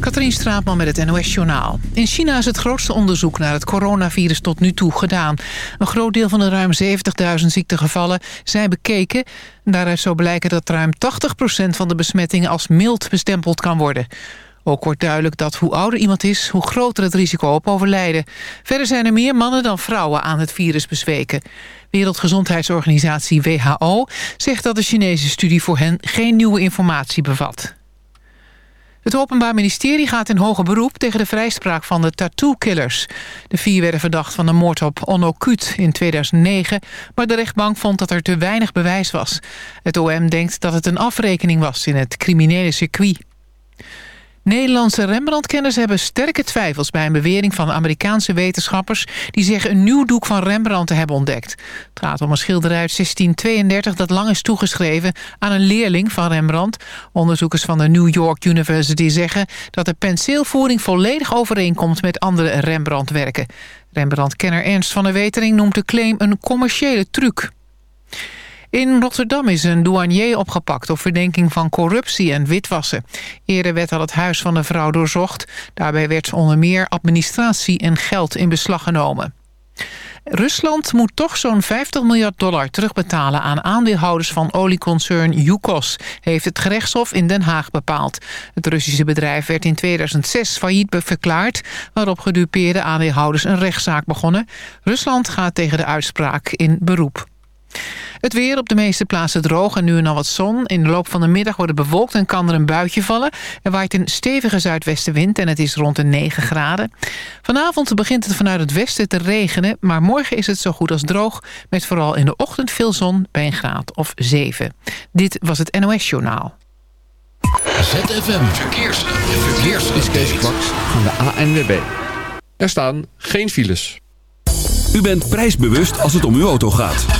Katrien Straatman met het NOS-journaal. In China is het grootste onderzoek naar het coronavirus tot nu toe gedaan. Een groot deel van de ruim 70.000 ziektegevallen zijn bekeken. Daaruit zou blijken dat ruim 80% van de besmettingen als mild bestempeld kan worden. Ook wordt duidelijk dat hoe ouder iemand is, hoe groter het risico op overlijden. Verder zijn er meer mannen dan vrouwen aan het virus bezweken. Wereldgezondheidsorganisatie WHO zegt dat de Chinese studie voor hen geen nieuwe informatie bevat. Het Openbaar Ministerie gaat in hoger beroep tegen de vrijspraak van de tattoo-killers. De vier werden verdacht van de moord op Onno in 2009... maar de rechtbank vond dat er te weinig bewijs was. Het OM denkt dat het een afrekening was in het criminele circuit. Nederlandse Rembrandt-kenners hebben sterke twijfels... bij een bewering van Amerikaanse wetenschappers... die zeggen een nieuw doek van Rembrandt te hebben ontdekt. Het gaat om een schilderij uit 1632 dat lang is toegeschreven... aan een leerling van Rembrandt. Onderzoekers van de New York University zeggen... dat de penseelvoering volledig overeenkomt met andere Rembrandt-werken. Rembrandt-kenner Ernst van der Wetering noemt de claim een commerciële truc. In Rotterdam is een douanier opgepakt op verdenking van corruptie en witwassen. Eerder werd al het huis van de vrouw doorzocht. Daarbij werd onder meer administratie en geld in beslag genomen. Rusland moet toch zo'n 50 miljard dollar terugbetalen aan aandeelhouders van olieconcern Yukos, heeft het gerechtshof in Den Haag bepaald. Het Russische bedrijf werd in 2006 failliet verklaard, waarop gedupeerde aandeelhouders een rechtszaak begonnen. Rusland gaat tegen de uitspraak in beroep. Het weer op de meeste plaatsen droog en nu en dan wat zon. In de loop van de middag wordt het bewolkt en kan er een buitje vallen. Er waait een stevige zuidwestenwind en het is rond de 9 graden. Vanavond begint het vanuit het westen te regenen... maar morgen is het zo goed als droog... met vooral in de ochtend veel zon bij een graad of 7. Dit was het NOS Journaal. ZFM Verkeers. Verkeers. is Kees Kwaks van de ANWB. Er staan geen files. U bent prijsbewust als het om uw auto gaat.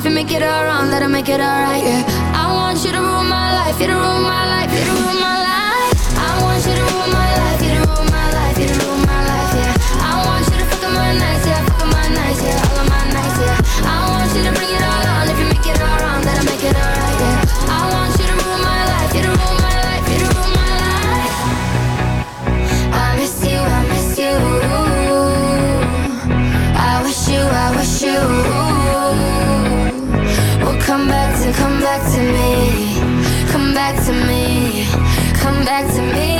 if you make it all wrong, let it make it all right. Yeah, I want you to rule my life, you to rule my life, you to rule my life. Back to me.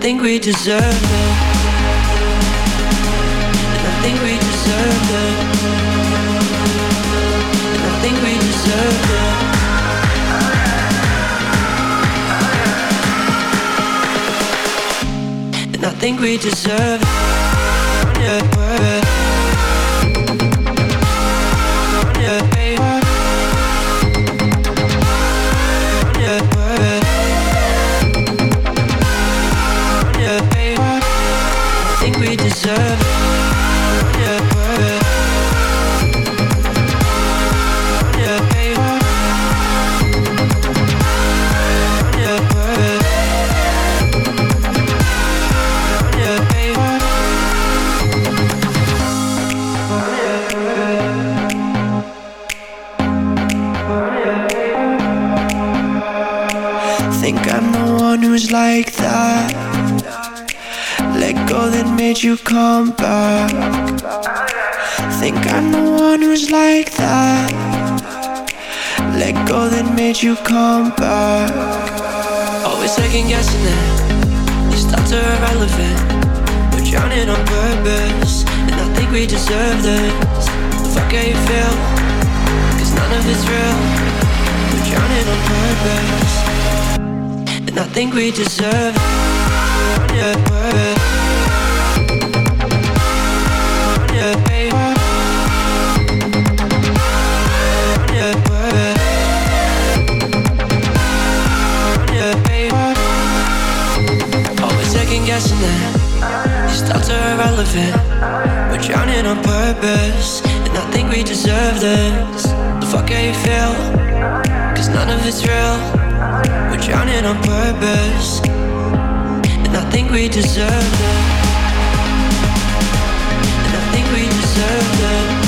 Think we deserve it. And I think we deserve it. And I think we deserve it. And I think we deserve it. Yeah, that you come back. Think I'm the one who's like that. Let go that made you come back. Always second guessing it. These thoughts are irrelevant. We're drowning on purpose. And I think we deserve this. Fuck how you feel. Cause none of it's real. We're drowning on purpose. And I think we deserve it. Guessing it. These thoughts are irrelevant. We're drowning on purpose. And I think we deserve this. The fuck how you feel. Cause none of it's real. We're drowning on purpose. And I think we deserve it. And I think we deserve it.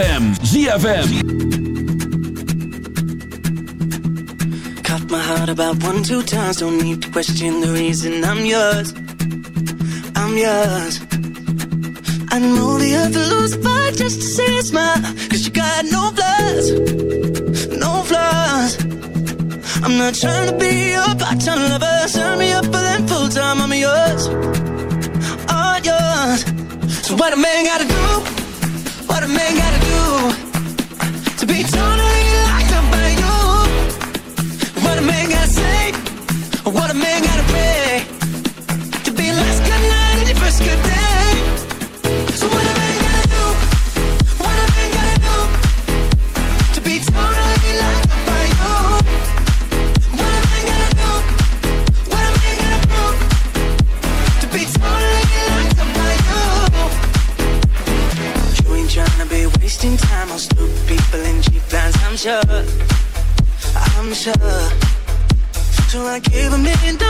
ZFM. ZFM. Cut my heart about one, two times. Don't need to question the reason I'm yours. I'm yours. I know the earth will lose a fight just to see a smile. Cause you got no flaws, no flaws. I'm not trying to be your part-time lover. Sign me up for them full-time. I'm yours, all yours. So what a man gotta do? Be totally I'm sure. So I gave a dollars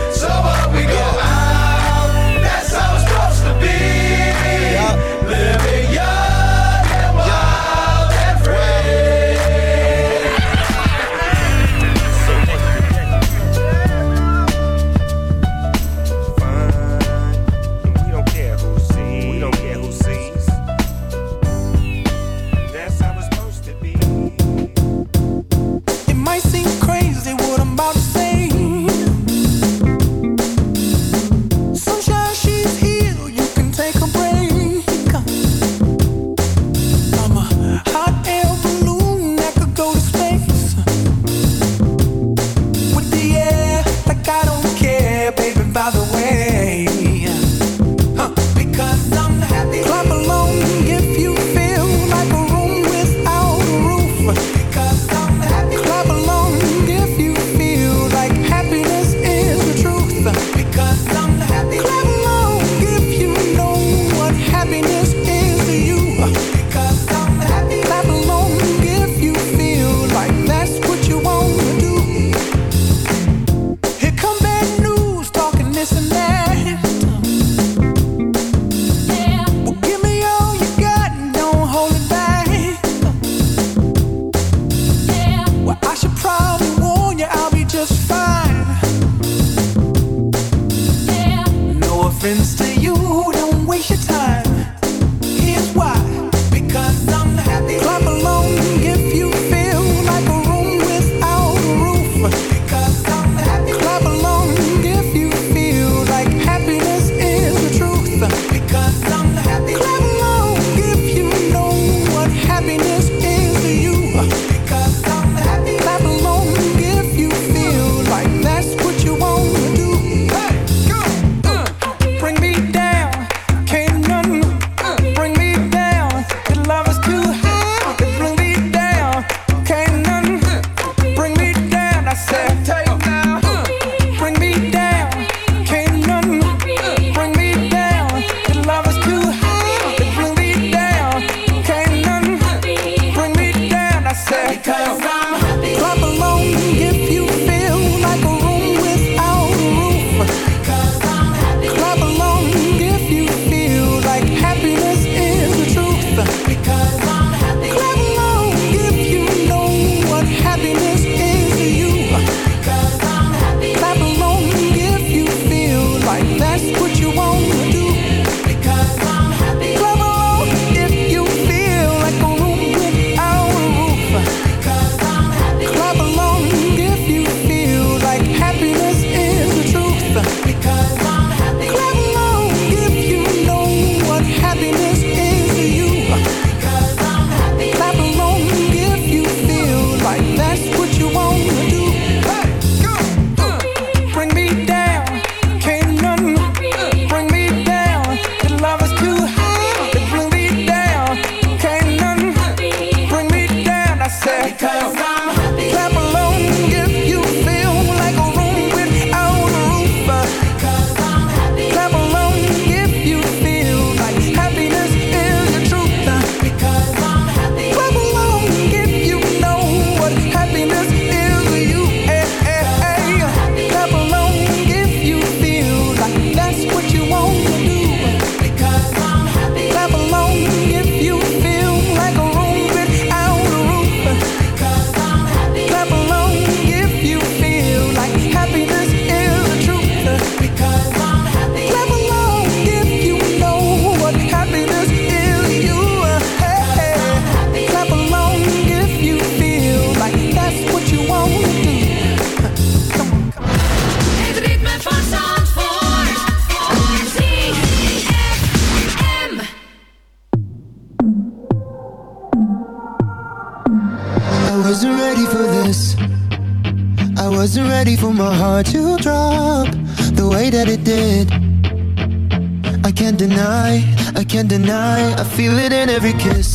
deny. I feel it in every kiss.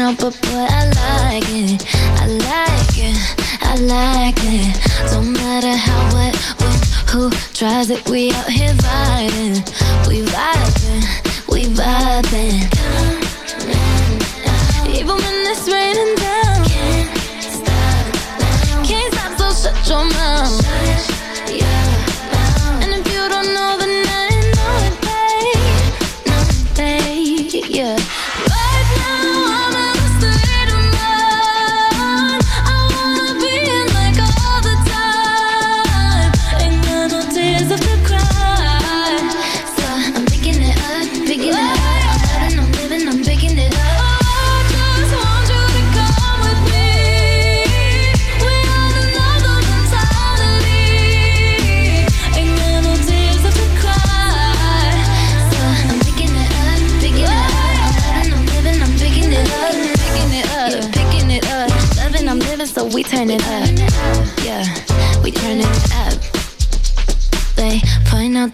know, but boy, I like it. I like it. I like it. Don't matter how, what, when, who tries it. We out here vibing. We vibing. We vibing. Even when it's raining down.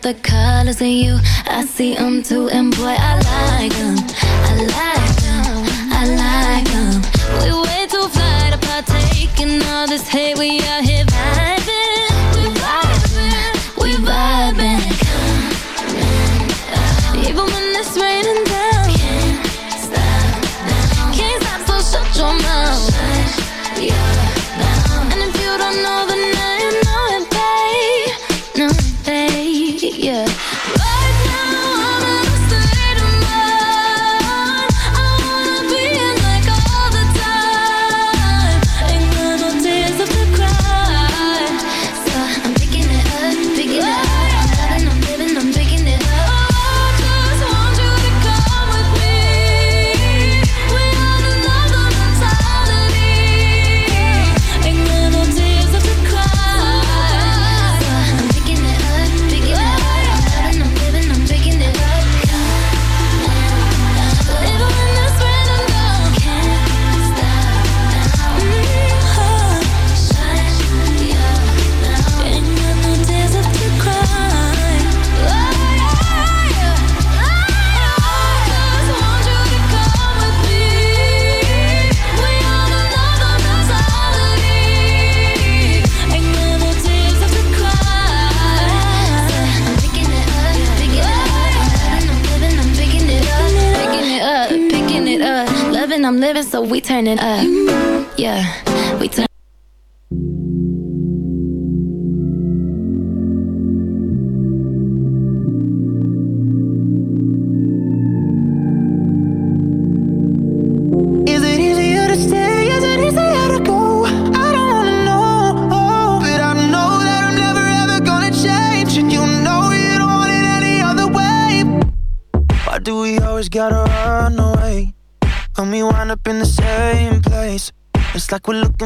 the colors in you. I see them too, and boy, I like them. I like them. I like them. We way too fly to partake in all this hate. We out here vibing. we turning up.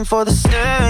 for the stairs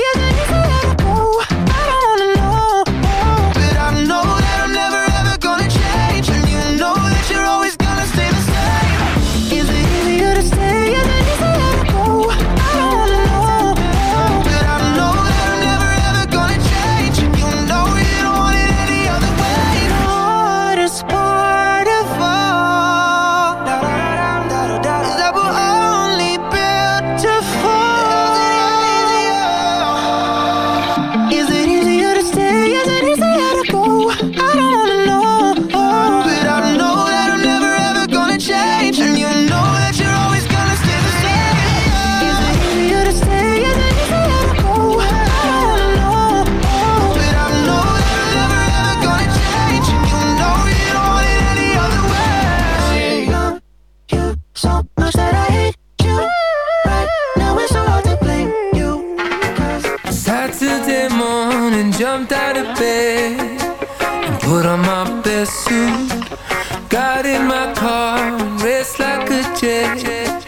just like a jet.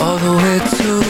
All the way to